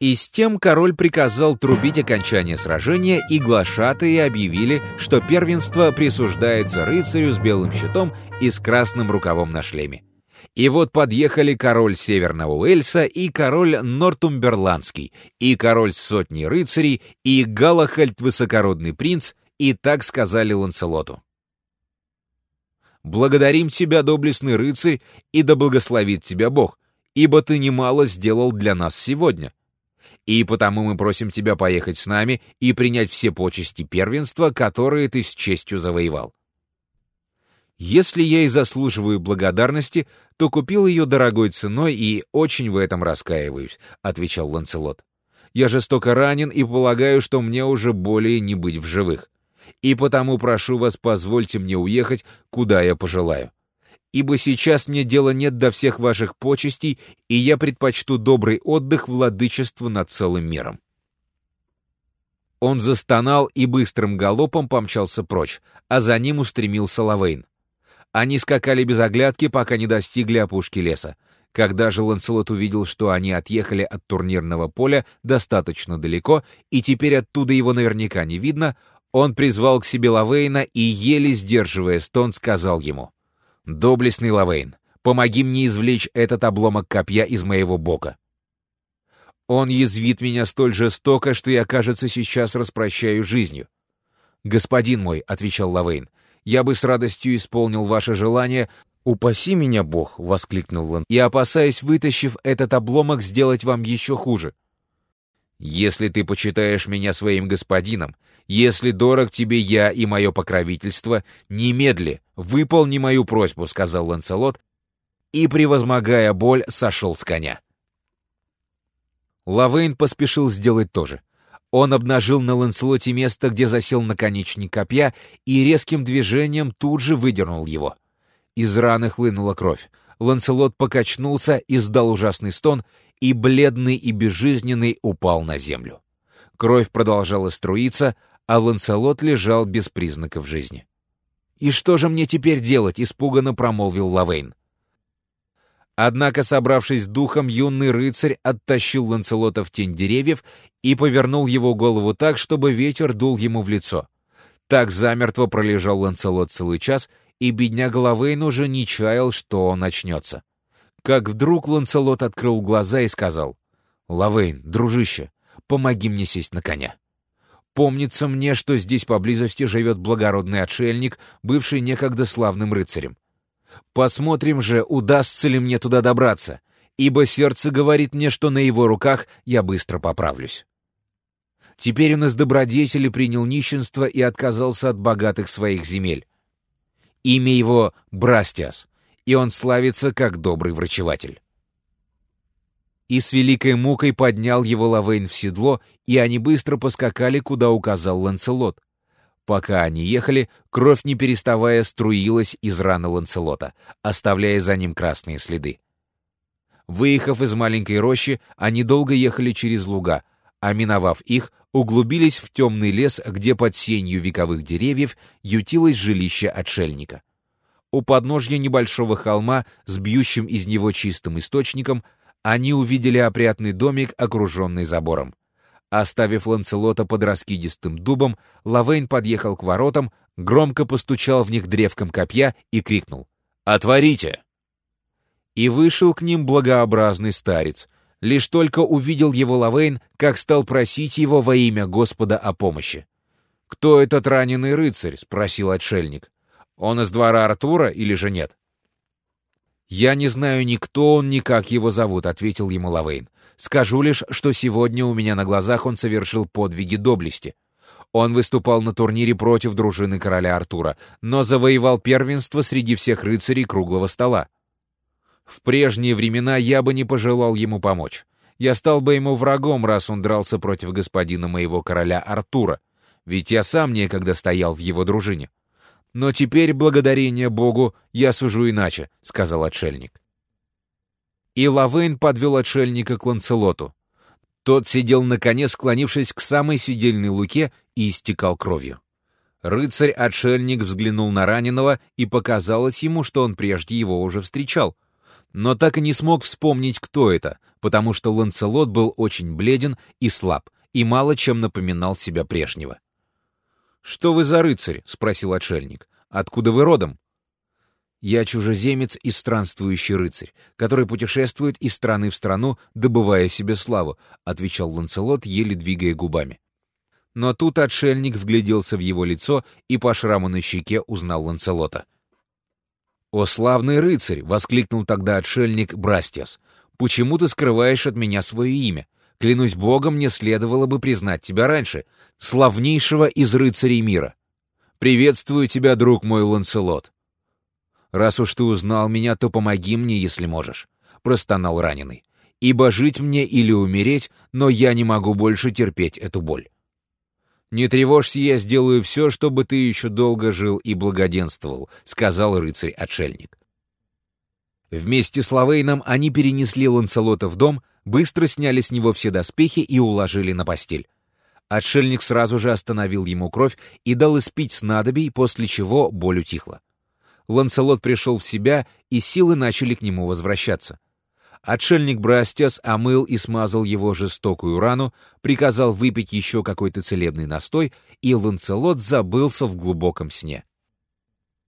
И с тем король приказал трубить окончание сражения, и глашатые объявили, что первенство присуждается рыцарю с белым щитом и с красным рукавом на шлеме. И вот подъехали король Северного Уэльса и король Нортумберландский, и король сотни рыцарей, и Галахальд Высокородный принц, и так сказали Ланселоту. «Благодарим тебя, доблестный рыцарь, и да благословит тебя Бог, ибо ты немало сделал для нас сегодня. И потому мы просим тебя поехать с нами и принять все почести первенства, которые ты с честью завоевал. Если я и заслуживаю благодарности, то купил ее дорогой ценой и очень в этом раскаиваюсь», — отвечал Ланцелот. «Я жестоко ранен и полагаю, что мне уже более не быть в живых. И потому прошу вас, позвольте мне уехать, куда я пожелаю. Ибо сейчас мне дела нет до всех ваших почестей, и я предпочту добрый отдых владычеству над целым миром». Он застонал и быстрым галопом помчался прочь, а за ним устремился Лавейн. Они скакали без оглядки, пока не достигли опушки леса. Когда же Ланселот увидел, что они отъехали от турнирного поля достаточно далеко, и теперь оттуда его наверняка не видно, он призвал к себе Лавейна и, еле сдерживая стон, сказал ему, «Доблестный Лавейн, помоги мне извлечь этот обломок копья из моего бока». Он язвит меня столь жестоко, что я, кажется, сейчас распрощаю жизнью. «Господин мой», — отвечал Лавейн, я бы с радостью исполнил ваше желание. Упаси меня, Бог, воскликнул он, и опасаясь, вытащив этот обломок, сделать вам еще хуже. Если ты почитаешь меня своим господином, если дорог тебе я и мое покровительство, немедли, выполни мою просьбу, сказал Ланцелот, и, превозмогая боль, сошел с коня. Лавейн поспешил сделать то же. Он обнажил на Ланселоте место, где засел наконечник копья, и резким движением тут же выдернул его. Из раны хлынула кровь. Ланселот покачнулся, издал ужасный стон, и бледный и безжизненный упал на землю. Кровь продолжала струиться, а Ланселот лежал без признаков жизни. «И что же мне теперь делать?» — испуганно промолвил Лавейн. Однако, собравшись духом, юный рыцарь оттащил Ланцелота в тень деревьев и повернул его голову так, чтобы ветер дул ему в лицо. Так замертво пролежал Ланцелот целый час, и бедняга Лавейн уже не чаял, что он очнется. Как вдруг Ланцелот открыл глаза и сказал, «Лавейн, дружище, помоги мне сесть на коня». Помнится мне, что здесь поблизости живет благородный отшельник, бывший некогда славным рыцарем. Посмотрим же, удастся ли мне туда добраться, ибо сердце говорит мне, что на его руках я быстро поправлюсь. Теперь он из добродетели принял нищенство и отказался от богатых своих земель. Имя его Брастиас, и он славится как добрый врачеватель. И с великой мукой поднял его Лавейн в седло, и они быстро поскакали, куда указал Ланцелот. Пока они ехали, кровь не переставая струилась из раны Ланцелота, оставляя за ним красные следы. Выехав из маленькой рощи, они долго ехали через луга, а миновав их, углубились в темный лес, где под сенью вековых деревьев ютилось жилище отшельника. У подножья небольшого холма с бьющим из него чистым источником они увидели опрятный домик, окруженный забором. Оставив Ланцелота под раскидистым дубом, Лавейн подъехал к воротам, громко постучал в них древком копья и крикнул «Отворите!». И вышел к ним благообразный старец. Лишь только увидел его Лавейн, как стал просить его во имя Господа о помощи. «Кто этот раненый рыцарь?» — спросил отшельник. «Он из двора Артура или же нет?» «Я не знаю ни кто он, ни как его зовут», — ответил ему Лавейн. «Скажу лишь, что сегодня у меня на глазах он совершил подвиги доблести. Он выступал на турнире против дружины короля Артура, но завоевал первенство среди всех рыцарей круглого стола. В прежние времена я бы не пожелал ему помочь. Я стал бы ему врагом, раз он дрался против господина моего короля Артура, ведь я сам некогда стоял в его дружине. Но теперь, благодарение Богу, я сужу иначе», — сказал отшельник. И Лавейн подвел отшельника к Ланцелоту. Тот сидел на коне, склонившись к самой сидельной луке и истекал кровью. Рыцарь-отшельник взглянул на раненого, и показалось ему, что он прежде его уже встречал. но так и не смог вспомнить, кто это, потому что Ланцелот был очень бледен и слаб, и мало чем напоминал себя прежнего. «Что вы за рыцарь?» — спросил отшельник. «Откуда вы родом?» «Я чужеземец и странствующий рыцарь, который путешествует из страны в страну, добывая себе славу», — отвечал Ланцелот, еле двигая губами. Но тут отшельник вгляделся в его лицо и по шраму на щеке узнал Ланцелота. «О, славный рыцарь!» — воскликнул тогда отшельник Брастиас. «Почему ты скрываешь от меня свое имя? Клянусь богом, мне следовало бы признать тебя раньше, славнейшего из рыцарей мира. Приветствую тебя, друг мой Ланцелот. Раз уж ты узнал меня, то помоги мне, если можешь», — простонал раненый. «Ибо жить мне или умереть, но я не могу больше терпеть эту боль». «Не тревожься, я сделаю все, чтобы ты еще долго жил и благоденствовал», — сказал рыцарь-отшельник. Вместе с Лавейном они перенесли Ланселота в дом, быстро сняли с него все доспехи и уложили на постель. Отшельник сразу же остановил ему кровь и дал испить снадобий, после чего боль утихла. Ланселот пришел в себя, и силы начали к нему возвращаться. Отшельник Брастес омыл и смазал его жестокую рану, приказал выпить еще какой-то целебный настой, и Ланселот забылся в глубоком сне.